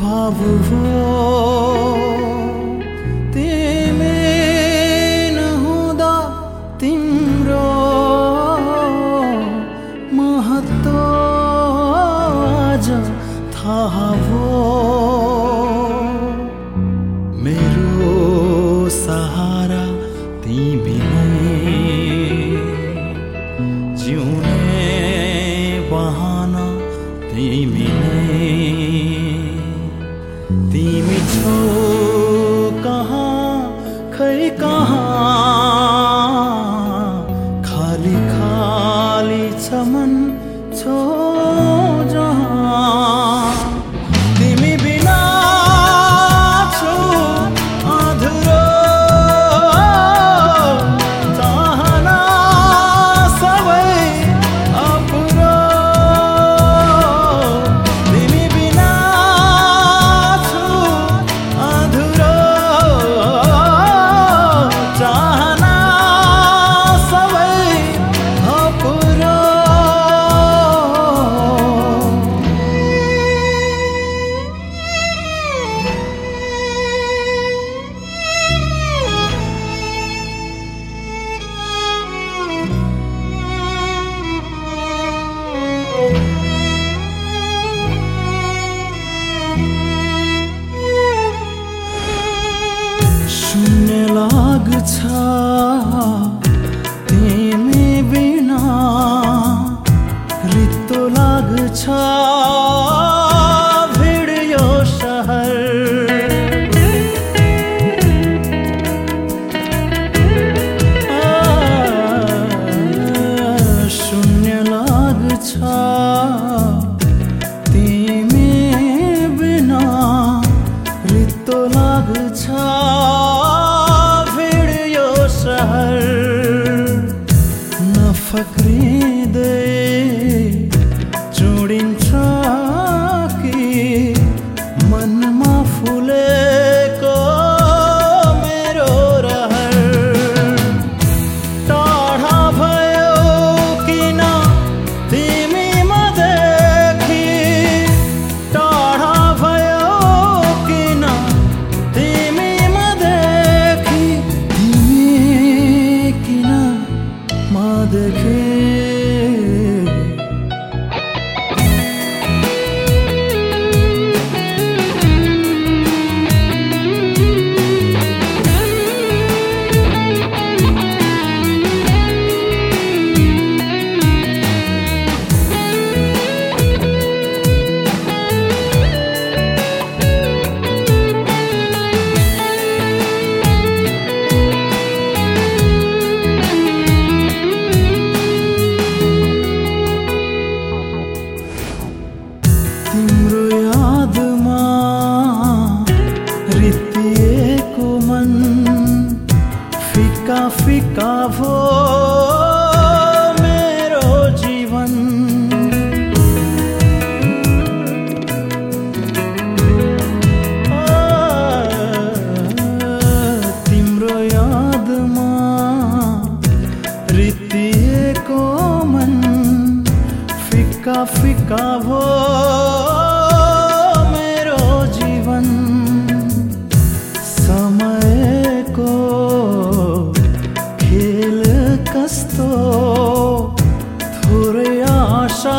ભાવવો तिमीले जिउने बहाना तिमी छौ कहाँ खै कहाँ? छ। तिमी बिना रित्तो लाग्छ। शहर। सहर शून्य लाग्छ। तिमी बिना रित्तो लाग्छ। ficavo मेरो जीवन। तिम्रो यादमा रितिएको मन फिक्का फिक्का भो कस्तु धुर्याशा